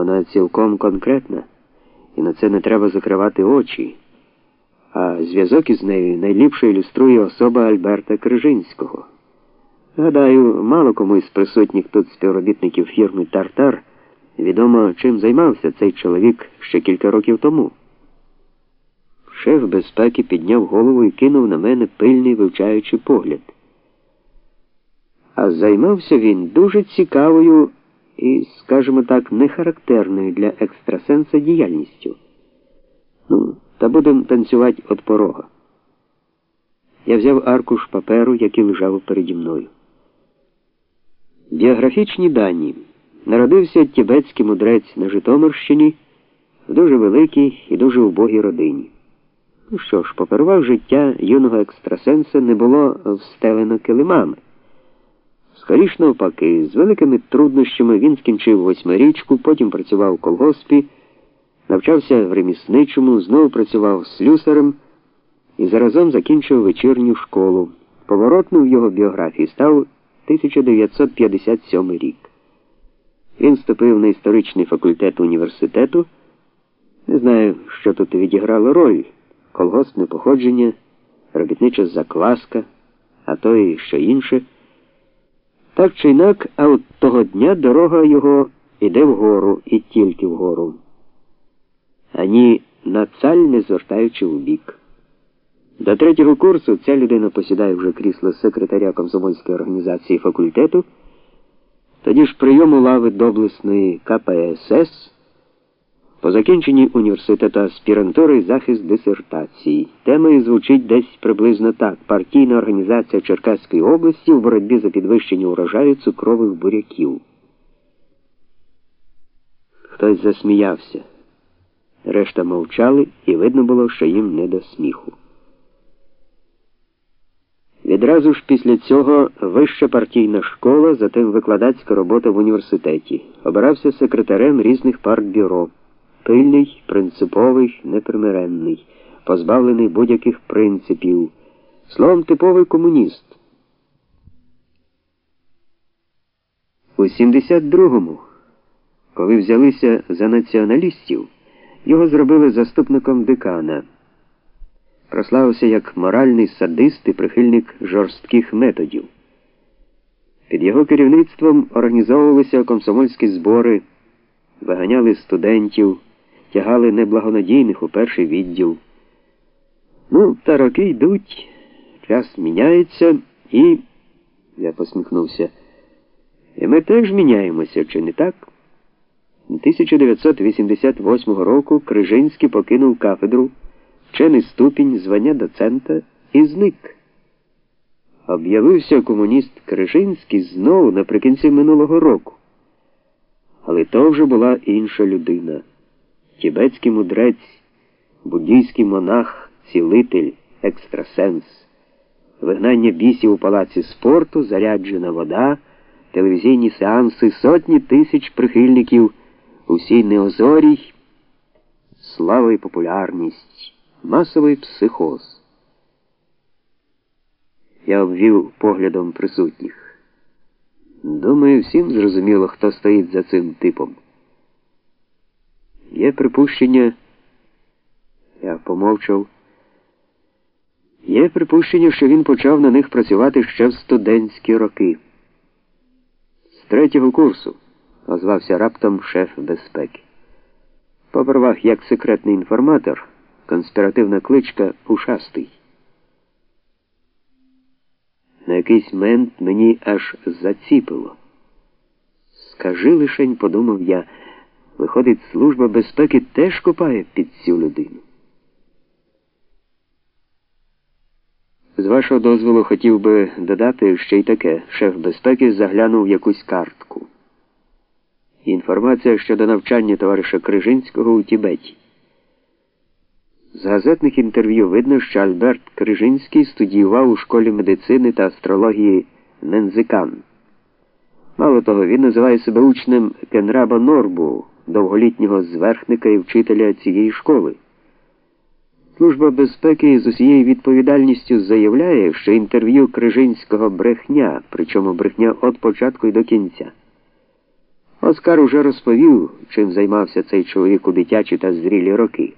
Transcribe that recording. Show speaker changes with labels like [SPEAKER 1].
[SPEAKER 1] Вона цілком конкретна, і на це не треба закривати очі. А зв'язок із нею найліпше ілюструє особа Альберта Крижинського. Гадаю, мало кому із присутніх тут співробітників фірми Тартар відомо, чим займався цей чоловік ще кілька років тому. Шеф безпеки підняв голову і кинув на мене пильний вивчаючий погляд. А займався він дуже цікавою і, скажімо так, нехарактерною для екстрасенса діяльністю. Ну, та будемо танцювати від порога. Я взяв аркуш паперу, який лежав переді мною. Біографічні дані. Народився тібетський мудрець на Житомирщині в дуже великій і дуже убогій родині. Ну що ж, попервах життя юного екстрасенса не було встелено килимами. Скоріш навпаки, з великими труднощами він скінчив восьмирічку, потім працював у колгоспі, навчався в ремісничому, знову працював слюсарем і заразом закінчив вечірню школу. Поворотним в його біографії став 1957 рік. Він вступив на історичний факультет університету. Не знаю, що тут відіграло роль колгоспне походження, робітнича закваска, а то і що інше. Так чи інак, а от того дня дорога його іде вгору і тільки вгору, ані на цаль не звертаючи в бік. До третього курсу ця людина посідає вже крісло секретаря комсомольської організації факультету, тоді ж прийому лави доблесної КПСС. По закінченні університету аспірантури захист дисертації. Темою звучить десь приблизно так: партійна організація Черкаської області в боротьбі за підвищення урожаю цукрових буряків. Хтось засміявся. Решта мовчали, і видно було, що їм не до сміху. Відразу ж після цього вища партійна школа, затим викладацька робота в університеті. Обирався секретарем різних партбюро пильний, принциповий, непримиренний, позбавлений будь-яких принципів, словом, типовий комуніст. У 72-му, коли взялися за націоналістів, його зробили заступником декана. Прославився як моральний садист і прихильник жорстких методів. Під його керівництвом організовувалися комсомольські збори, виганяли студентів тягали неблагонадійних у перший відділ. Ну, та роки йдуть, час міняється і. Я посміхнувся. І ми теж міняємося, чи не так? 1988 року Крижинський покинув кафедру, вчений ступінь звання доцента і зник. Об'явився комуніст Крижинський знову наприкінці минулого року. Але то вже була інша людина тібетський мудрець, буддійський монах, цілитель, екстрасенс, вигнання бісів у палаці спорту, заряджена вода, телевізійні сеанси, сотні тисяч прихильників, усій неозорій, слава і популярність, масовий психоз. Я обвів поглядом присутніх. Думаю, всім зрозуміло, хто стоїть за цим типом. Є припущення, я помовчав. Є припущення, що він почав на них працювати ще в студентські роки. З третього курсу, озвався раптом шеф безпеки. По правах як секретний інформатор, конспіративна кличка Ушастий. На якийсь мент мені аж заціпило. Скажи лишень, подумав я. Виходить, служба безпеки теж копає під цю людину. З вашого дозволу хотів би додати ще й таке. Шеф безпеки заглянув якусь картку. Інформація щодо навчання товариша Крижинського у Тібеті. З газетних інтерв'ю видно, що Альберт Крижинський студіював у школі медицини та астрології Нензикан. Мало того, він називає себе учнем Кенраба Норбу довголітнього зверхника і вчителя цієї школи. Служба безпеки з усією відповідальністю заявляє, що інтерв'ю Крижинського брехня, причому брехня від початку і до кінця. Оскар уже розповів, чим займався цей чоловік у дитячі та зрілі роки.